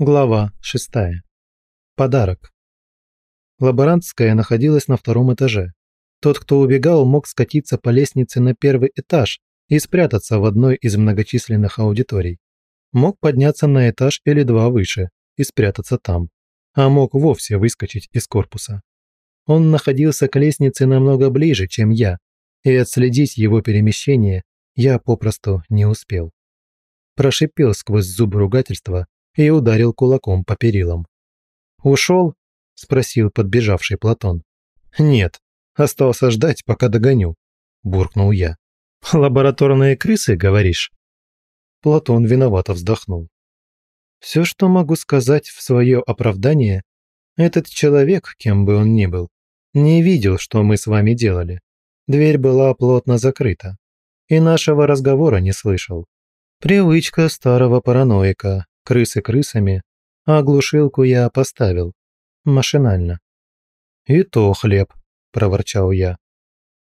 Глава 6. Подарок. Лаборантская находилась на втором этаже. Тот, кто убегал, мог скатиться по лестнице на первый этаж и спрятаться в одной из многочисленных аудиторий. Мог подняться на этаж или два выше и спрятаться там. А мог вовсе выскочить из корпуса. Он находился к лестнице намного ближе, чем я, и отследить его перемещение я попросту не успел. Прошипел сквозь зубы ругательства и ударил кулаком по перилам. «Ушел?» – спросил подбежавший Платон. «Нет, остался ждать, пока догоню», – буркнул я. «Лабораторные крысы, говоришь?» Платон виновато вздохнул. «Все, что могу сказать в свое оправдание, этот человек, кем бы он ни был, не видел, что мы с вами делали. Дверь была плотно закрыта. И нашего разговора не слышал. Привычка старого параноика, крысы крысами, а глушилку я поставил. Машинально. «И то хлеб», – проворчал я.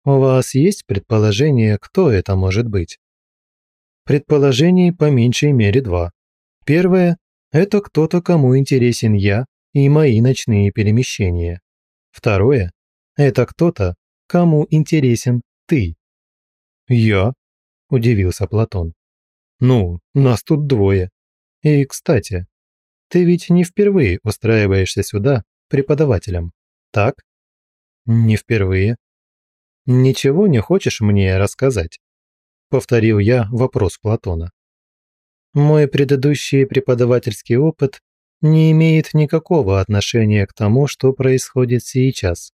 «У вас есть предположение, кто это может быть?» Предположений по меньшей мере два. Первое – это кто-то, кому интересен я и мои ночные перемещения. Второе – это кто-то, кому интересен ты. «Я?» – удивился Платон. «Ну, нас тут двое. И, кстати, ты ведь не впервые устраиваешься сюда преподавателем, так? Не впервые. Ничего не хочешь мне рассказать? Повторил я вопрос Платона. Мой предыдущий преподавательский опыт не имеет никакого отношения к тому, что происходит сейчас.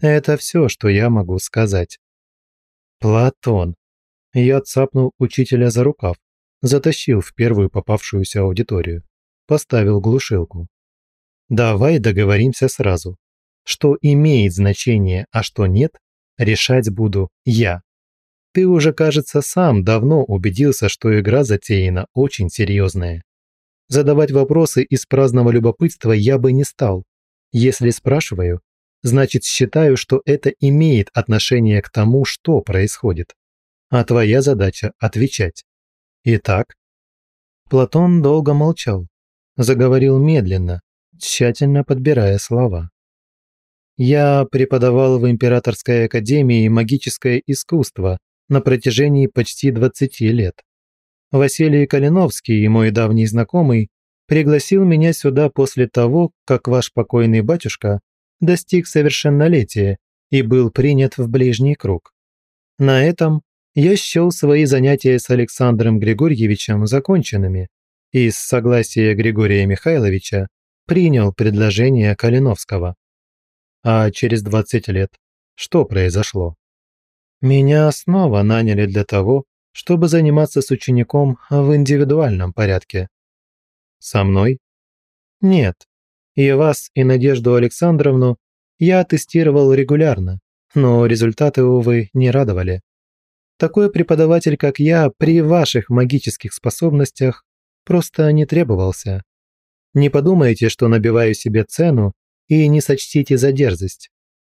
Это все, что я могу сказать. Платон. Я цапнул учителя за рукав затащил в первую попавшуюся аудиторию. Поставил глушилку. «Давай договоримся сразу. Что имеет значение, а что нет, решать буду я. Ты уже, кажется, сам давно убедился, что игра затеяна очень серьезная. Задавать вопросы из праздного любопытства я бы не стал. Если спрашиваю, значит считаю, что это имеет отношение к тому, что происходит. А твоя задача – отвечать. Итак, Платон долго молчал, заговорил медленно, тщательно подбирая слова. Я преподавал в Императорской академии магическое искусство на протяжении почти 20 лет. Василий Калиновский, мой давний знакомый, пригласил меня сюда после того, как ваш покойный батюшка достиг совершеннолетия и был принят в ближний круг. На этом я счел свои занятия с Александром Григорьевичем законченными и с согласия Григория Михайловича принял предложение Калиновского. А через 20 лет что произошло? Меня снова наняли для того, чтобы заниматься с учеником в индивидуальном порядке. Со мной? Нет. И вас, и Надежду Александровну я тестировал регулярно, но результаты, увы, не радовали. Такой преподаватель, как я, при ваших магических способностях просто не требовался. Не подумайте, что набиваю себе цену и не сочтите за дерзость.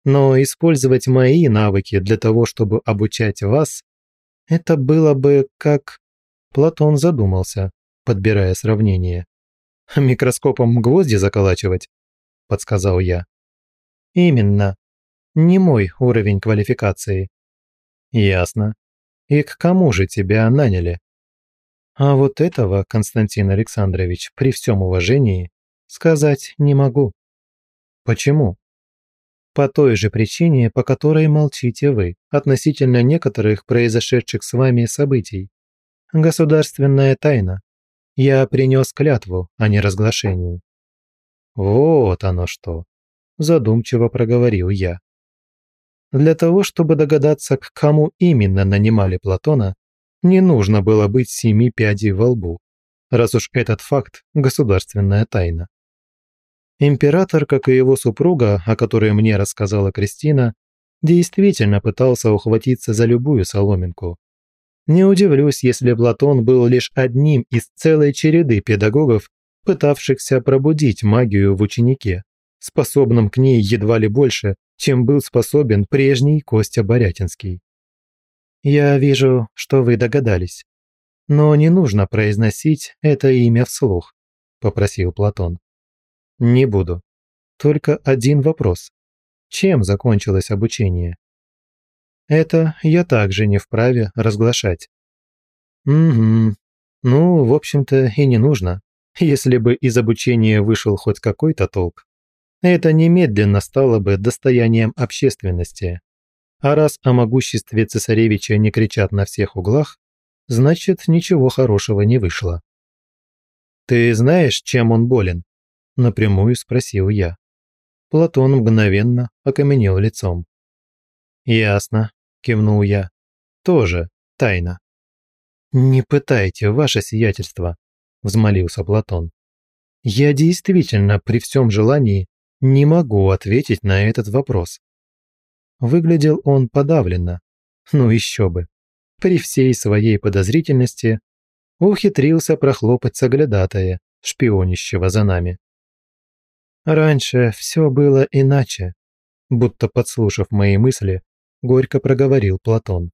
Но использовать мои навыки для того, чтобы обучать вас, это было бы как... Платон задумался, подбирая сравнение. «Микроскопом гвозди заколачивать?» – подсказал я. «Именно. Не мой уровень квалификации». «Ясно. И к кому же тебя наняли? А вот этого, Константин Александрович, при всем уважении, сказать не могу. Почему? По той же причине, по которой молчите вы относительно некоторых произошедших с вами событий. Государственная тайна. Я принес клятву, а не разглашение. Вот оно что, задумчиво проговорил я. Для того, чтобы догадаться, к кому именно нанимали Платона, не нужно было быть семи пядей во лбу, раз уж этот факт – государственная тайна. Император, как и его супруга, о которой мне рассказала Кристина, действительно пытался ухватиться за любую соломинку. Не удивлюсь, если Платон был лишь одним из целой череды педагогов, пытавшихся пробудить магию в ученике, способном к ней едва ли больше, чем был способен прежний Костя Борятинский. Я вижу, что вы догадались. Но не нужно произносить это имя вслух. – попросил Платон. «Не буду. Только один вопрос. Чем закончилось обучение?» «Это я также не вправе разглашать». «Угу. Ну, в общем-то, и не нужно. Если бы из обучения вышел хоть какой-то толк, это немедленно стало бы достоянием общественности. А раз о могуществе цесаревича не кричат на всех углах, значит, ничего хорошего не вышло. «Ты знаешь, чем он болен?» – напрямую спросил я. Платон мгновенно окаменел лицом. «Ясно», – кивнул я. «Тоже тайна». «Не пытайте, ваше сиятельство», – взмолился Платон. «Я действительно при всем желании не могу ответить на этот вопрос». Выглядел он подавленно. Ну еще бы. При всей своей подозрительности ухитрился прохлопать соглядатая, шпионящего за нами. Раньше все было иначе, будто подслушав мои мысли, горько проговорил Платон.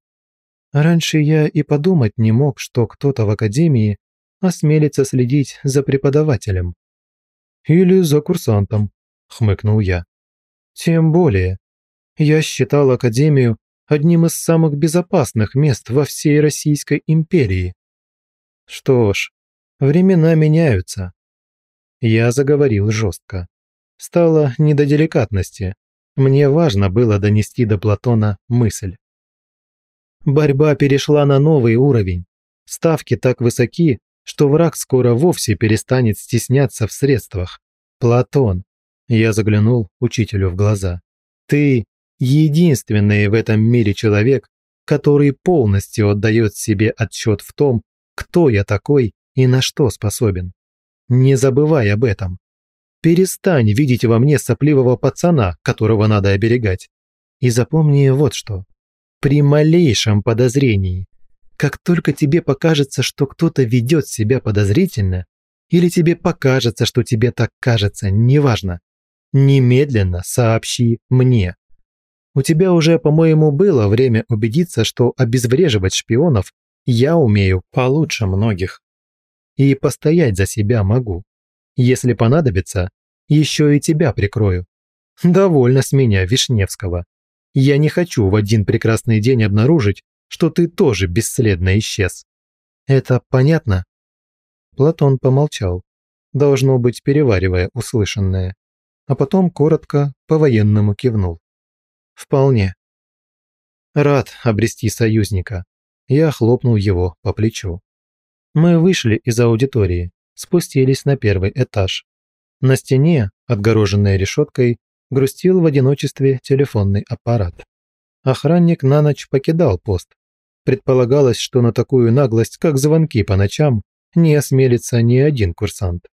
Раньше я и подумать не мог, что кто-то в академии осмелится следить за преподавателем. Или за курсантом, хмыкнул я. Тем более, я считал академию одним из самых безопасных мест во всей Российской империи. Что ж, времена меняются. Я заговорил жестко. Стало не до деликатности. Мне важно было донести до Платона мысль. Борьба перешла на новый уровень. Ставки так высоки, что враг скоро вовсе перестанет стесняться в средствах. Платон. Я заглянул учителю в глаза. Ты единственный в этом мире человек, который полностью отдает себе отчет в том, кто я такой и на что способен. Не забывай об этом. Перестань видеть во мне сопливого пацана, которого надо оберегать. И запомни вот что. При малейшем подозрении, как только тебе покажется, что кто-то ведет себя подозрительно, или тебе покажется, что тебе так кажется, неважно, немедленно сообщи мне. У тебя уже, по-моему, было время убедиться, что обезвреживать шпионов я умею получше многих. И постоять за себя могу. Если понадобится, еще и тебя прикрою. Довольно с меня, Вишневского. Я не хочу в один прекрасный день обнаружить, что ты тоже бесследно исчез. Это понятно?» Платон помолчал, должно быть, переваривая услышанное, а потом коротко по-военному кивнул. «Вполне. Рад обрести союзника. Я хлопнул его по плечу. Мы вышли из аудитории, спустились на первый этаж. На стене, отгороженной решеткой, грустил в одиночестве телефонный аппарат. Охранник на ночь покидал пост. Предполагалось, что на такую наглость, как звонки по ночам, не осмелится ни один курсант.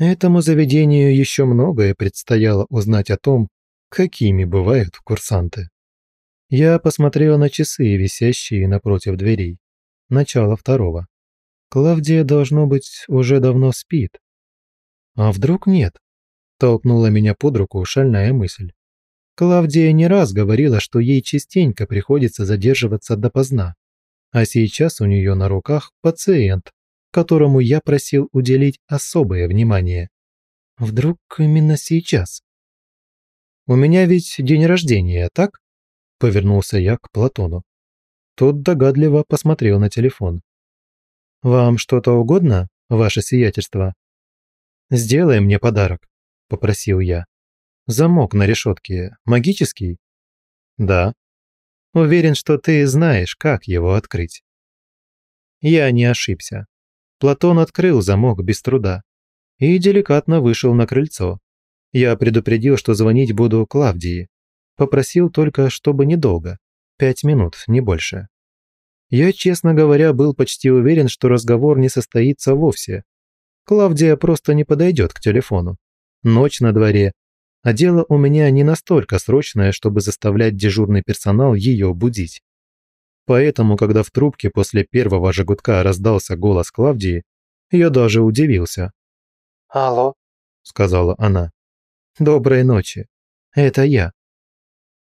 Этому заведению еще многое предстояло узнать о том, какими бывают курсанты. Я посмотрел на часы, висящие напротив дверей. Начало второго. Клавдия, должно быть, уже давно спит. А вдруг нет? Толкнула меня под руку шальная мысль. Клавдия не раз говорила, что ей частенько приходится задерживаться допоздна. А сейчас у нее на руках пациент, которому я просил уделить особое внимание. Вдруг именно сейчас? У меня ведь день рождения, так? Повернулся я к Платону. Тот догадливо посмотрел на телефон. «Вам что-то угодно, ваше сиятельство?» «Сделай мне подарок», – попросил я. «Замок на решетке магический?» «Да». «Уверен, что ты знаешь, как его открыть». Я не ошибся. Платон открыл замок без труда и деликатно вышел на крыльцо. Я предупредил, что звонить буду Клавдии. Попросил только, чтобы недолго. Пять минут, не больше. Я, честно говоря, был почти уверен, что разговор не состоится вовсе. Клавдия просто не подойдет к телефону. Ночь на дворе, а дело у меня не настолько срочное, чтобы заставлять дежурный персонал ее будить. Поэтому, когда в трубке после первого же раздался голос Клавдии, я даже удивился. «Алло», — сказала она. «Доброй ночи. Это я».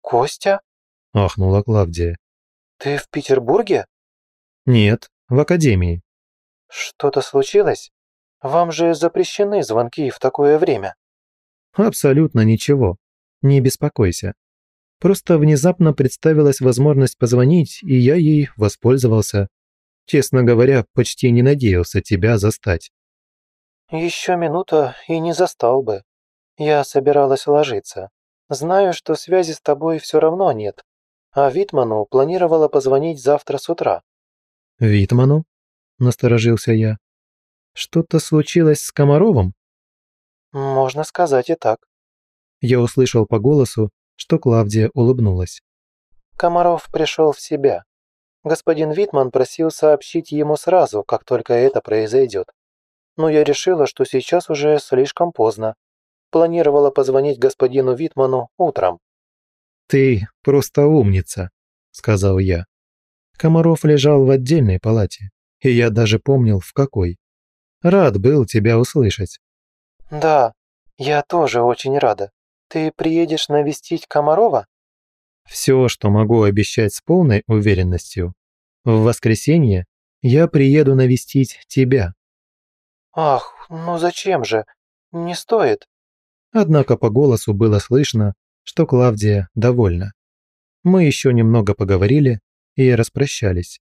«Костя?» – ахнула Клавдия. «Ты в Петербурге?» «Нет, в академии». «Что-то случилось? Вам же запрещены звонки в такое время». «Абсолютно ничего. Не беспокойся. Просто внезапно представилась возможность позвонить, и я ей воспользовался. Честно говоря, почти не надеялся тебя застать». «Еще минута и не застал бы. Я собиралась ложиться. Знаю, что связи с тобой все равно нет. А Витману планировала позвонить завтра с утра». «Витману?» – насторожился я. «Что-то случилось с Комаровым?» «Можно сказать и так». Я услышал по голосу, что Клавдия улыбнулась. Комаров пришел в себя. Господин Витман просил сообщить ему сразу, как только это произойдет. Но я решила, что сейчас уже слишком поздно. Планировала позвонить господину Витману утром. «Ты просто умница», – сказал я. Комаров лежал в отдельной палате, и я даже помнил, в какой. Рад был тебя услышать. «Да, я тоже очень рада. Ты приедешь навестить Комарова?» Все, что могу обещать с полной уверенностью. В воскресенье я приеду навестить тебя. «Ах, ну зачем же? Не стоит». Однако по голосу было слышно, что Клавдия довольна. Мы еще немного поговорили и распрощались.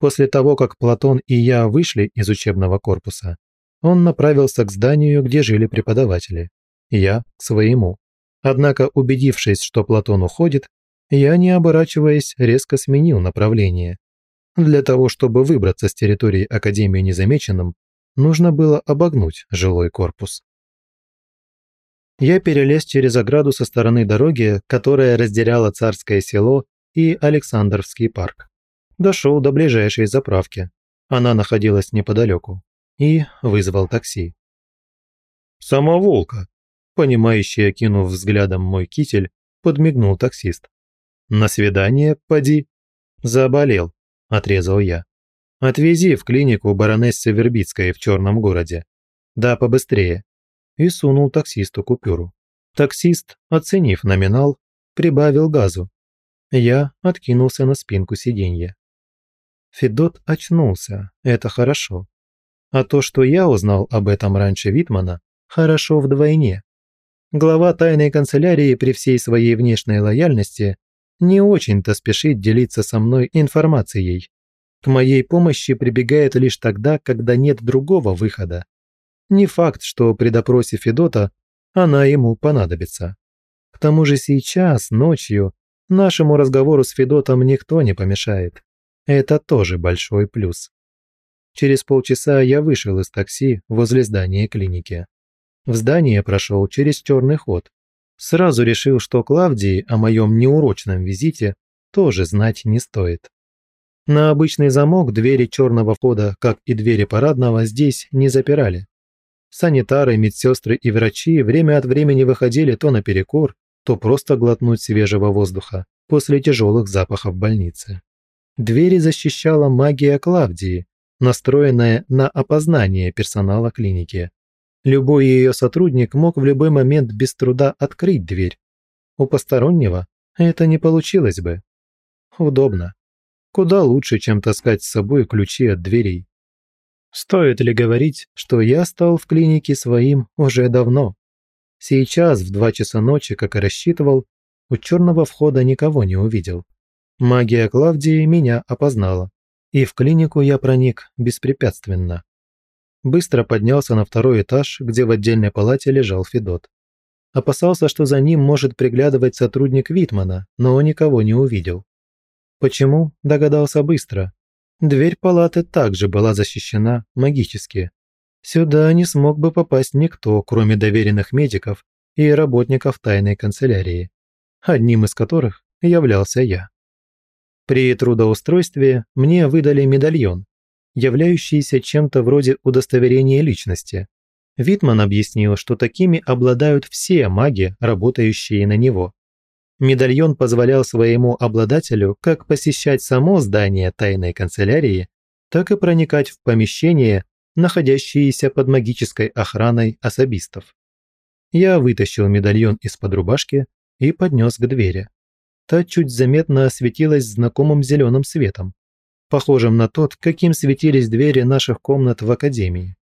После того, как Платон и я вышли из учебного корпуса, он направился к зданию, где жили преподаватели. Я – к своему. Однако, убедившись, что Платон уходит, я, не оборачиваясь, резко сменил направление. Для того, чтобы выбраться с территории Академии незамеченным, нужно было обогнуть жилой корпус. Я перелез через ограду со стороны дороги, которая разделяла Царское село и Александровский парк. Дошел до ближайшей заправки. Она находилась неподалеку. И вызвал такси. «Самоволка!» Понимающий, окинув взглядом мой китель, подмигнул таксист. «На свидание, поди?» «Заболел», – отрезал я. «Отвези в клинику баронессы Вербицкой в черном городе. Да, побыстрее и сунул таксисту купюру. Таксист, оценив номинал, прибавил газу. Я откинулся на спинку сиденья. Федот очнулся, это хорошо. А то, что я узнал об этом раньше Витмана, хорошо вдвойне. Глава тайной канцелярии при всей своей внешней лояльности не очень-то спешит делиться со мной информацией. К моей помощи прибегает лишь тогда, когда нет другого выхода. Не факт, что при допросе Федота она ему понадобится. К тому же сейчас, ночью, нашему разговору с Федотом никто не помешает. Это тоже большой плюс. Через полчаса я вышел из такси возле здания клиники. В здание прошел через черный ход. Сразу решил, что Клавдии о моем неурочном визите тоже знать не стоит. На обычный замок двери черного входа, как и двери парадного, здесь не запирали. Санитары, медсестры и врачи время от времени выходили то на перекур, то просто глотнуть свежего воздуха после тяжелых запахов больницы. Двери защищала магия Клавдии, настроенная на опознание персонала клиники. Любой ее сотрудник мог в любой момент без труда открыть дверь. У постороннего это не получилось бы. Удобно. Куда лучше, чем таскать с собой ключи от дверей. Стоит ли говорить, что я стал в клинике своим уже давно? Сейчас, в два часа ночи, как и рассчитывал, у черного входа никого не увидел. Магия Клавдии меня опознала, и в клинику я проник беспрепятственно. Быстро поднялся на второй этаж, где в отдельной палате лежал Федот. Опасался, что за ним может приглядывать сотрудник Витмана, но никого не увидел. Почему, догадался быстро. Дверь палаты также была защищена магически. Сюда не смог бы попасть никто, кроме доверенных медиков и работников тайной канцелярии, одним из которых являлся я. При трудоустройстве мне выдали медальон, являющийся чем-то вроде удостоверения личности. Витман объяснил, что такими обладают все маги, работающие на него. Медальон позволял своему обладателю как посещать само здание тайной канцелярии, так и проникать в помещения, находящиеся под магической охраной особистов. Я вытащил медальон из-под рубашки и поднес к двери. Та чуть заметно осветилась знакомым зеленым светом, похожим на тот, каким светились двери наших комнат в академии.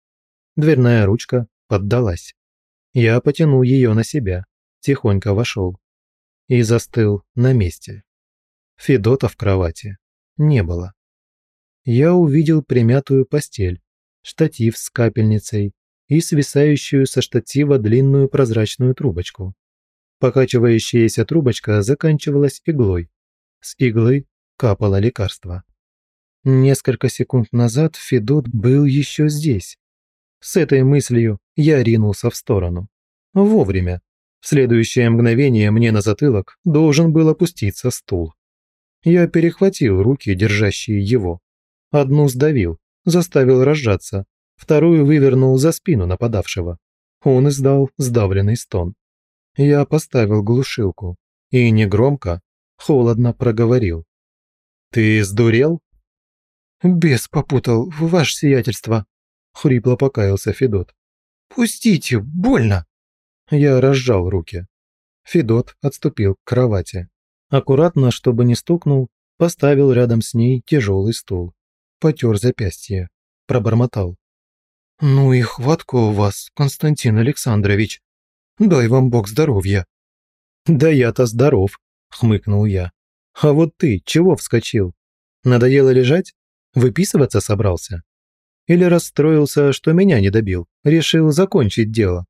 Дверная ручка поддалась. Я потянул ее на себя, тихонько вошел. И застыл на месте. Федота в кровати не было. Я увидел примятую постель, штатив с капельницей и свисающую со штатива длинную прозрачную трубочку. Покачивающаяся трубочка заканчивалась иглой. С иглы капало лекарство. Несколько секунд назад Федот был еще здесь. С этой мыслью я ринулся в сторону. Вовремя. В следующее мгновение мне на затылок должен был опуститься стул. Я перехватил руки, держащие его. Одну сдавил, заставил разжаться, вторую вывернул за спину нападавшего. Он издал сдавленный стон. Я поставил глушилку и негромко, холодно проговорил. «Ты сдурел?» «Бес попутал, ваше сиятельство», – хрипло покаялся Федот. «Пустите, больно!» Я разжал руки. Федот отступил к кровати. Аккуратно, чтобы не стукнул, поставил рядом с ней тяжелый стул. Потер запястье. Пробормотал. «Ну и хватка у вас, Константин Александрович. Дай вам Бог здоровья». «Да я-то здоров», – хмыкнул я. «А вот ты чего вскочил? Надоело лежать? Выписываться собрался? Или расстроился, что меня не добил, решил закончить дело?»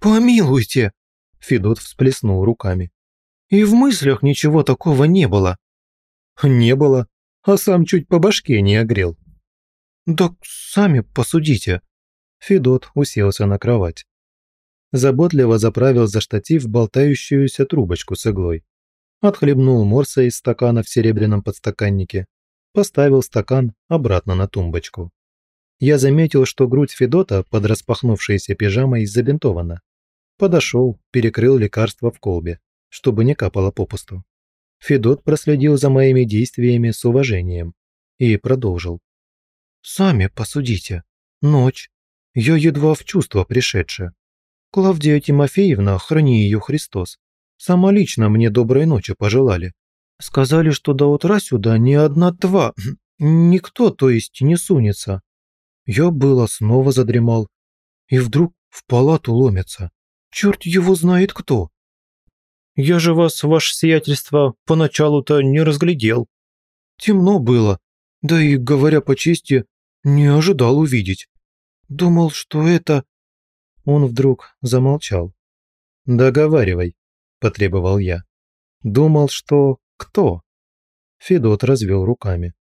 «Помилуйте!» – Федот всплеснул руками. «И в мыслях ничего такого не было». «Не было, а сам чуть по башке не огрел». «Так сами посудите». Федот уселся на кровать. Заботливо заправил за штатив болтающуюся трубочку с иглой. Отхлебнул морса из стакана в серебряном подстаканнике. Поставил стакан обратно на тумбочку. Я заметил, что грудь Федота под распахнувшейся пижамой забинтована. Подошел, перекрыл лекарство в колбе, чтобы не капало попусту. Федот проследил за моими действиями с уважением и продолжил. «Сами посудите. Ночь. Я едва в чувство пришедшая. Клавдия Тимофеевна, храни ее Христос, сама лично мне доброй ночи пожелали. Сказали, что до утра сюда ни одна тва, никто, то есть, не сунется. Я было снова задремал, и вдруг в палату ломится. Черт его знает кто. Я же вас, ваше сиятельство, поначалу-то не разглядел. Темно было, да и, говоря по чести, не ожидал увидеть. Думал, что это... Он вдруг замолчал. «Договаривай», – потребовал я. «Думал, что... кто?» Федот развел руками.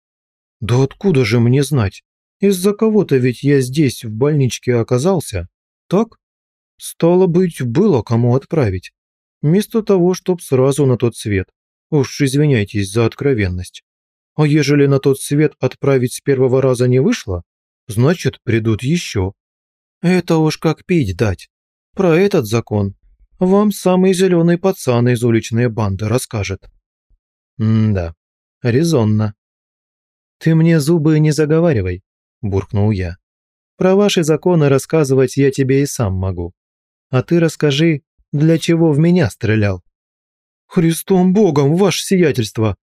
«Да откуда же мне знать? Из-за кого-то ведь я здесь, в больничке, оказался. Так?» Стало быть, было кому отправить. Вместо того, чтоб сразу на тот свет. Уж извиняйтесь за откровенность. А ежели на тот свет отправить с первого раза не вышло, значит, придут еще. Это уж как пить дать. Про этот закон вам самый зеленый пацан из уличной банды расскажет. М-да, резонно. Ты мне зубы не заговаривай, буркнул я. Про ваши законы рассказывать я тебе и сам могу. А ты расскажи, для чего в меня стрелял?» «Христом Богом, ваше сиятельство!»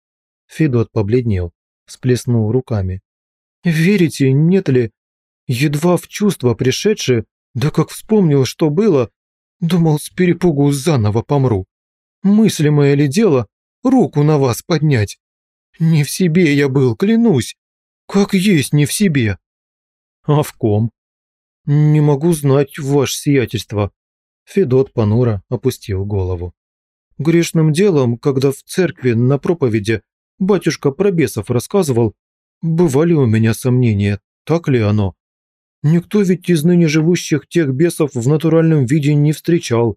Федот побледнел, всплеснул руками. «Верите, нет ли? Едва в чувство пришедшее, да как вспомнил, что было, думал, с перепугу заново помру. Мыслимое ли дело руку на вас поднять? Не в себе я был, клянусь. Как есть не в себе». «А в ком?» «Не могу знать, ваше сиятельство. Федот понуро опустил голову. Грешным делом, когда в церкви на проповеди батюшка про бесов рассказывал, бывали у меня сомнения, так ли оно. Никто ведь из ныне живущих тех бесов в натуральном виде не встречал.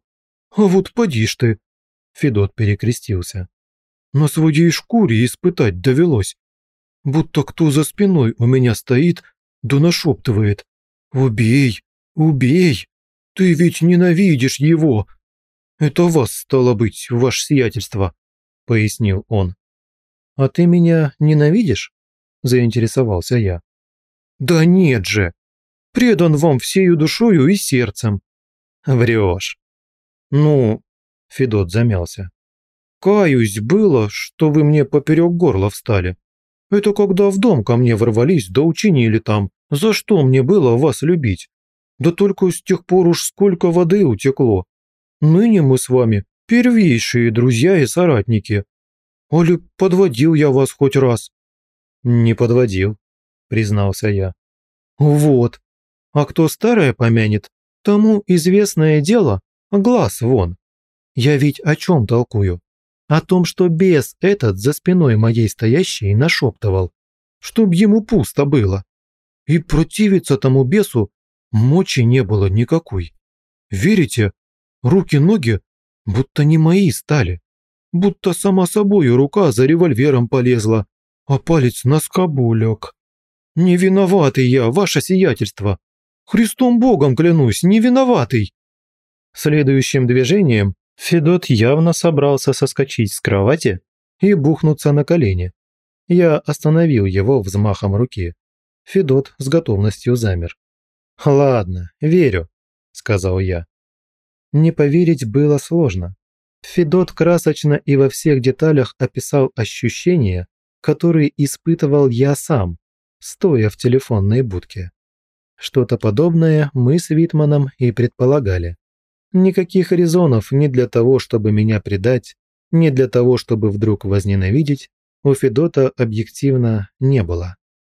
А вот поди ж ты. Федот перекрестился. На своей шкуре испытать довелось. Будто кто за спиной у меня стоит, да нашептывает. «Убей! Убей!» Ты ведь ненавидишь его. Это вас, стало быть, ваше сиятельство, пояснил он. А ты меня ненавидишь? заинтересовался я. Да нет же. Предан вам всею душою и сердцем. Врешь. Ну, Федот замялся. Каюсь, было, что вы мне поперек горла встали. Это когда в дом ко мне ворвались да учинили там. За что мне было вас любить? Да только с тех пор уж сколько воды утекло. Ныне мы с вами первейшие друзья и соратники. Али подводил я вас хоть раз?» «Не подводил», – признался я. «Вот. А кто старое помянет, тому известное дело – глаз вон. Я ведь о чем толкую? О том, что бес этот за спиной моей стоящей нашептывал, чтоб ему пусто было. И противиться тому бесу мочи не было никакой. Верите, руки-ноги будто не мои стали. Будто сама собою рука за револьвером полезла, а палец на скобу лег. Не виноватый я, ваше сиятельство. Христом Богом клянусь, не виноватый. Следующим движением Федот явно собрался соскочить с кровати и бухнуться на колени. Я остановил его взмахом руки. Федот с готовностью замер. «Ладно, верю», – сказал я. Не поверить было сложно. Федот красочно и во всех деталях описал ощущения, которые испытывал я сам, стоя в телефонной будке. Что-то подобное мы с Витманом и предполагали. Никаких резонов ни для того, чтобы меня предать, ни для того, чтобы вдруг возненавидеть, у Федота объективно не было.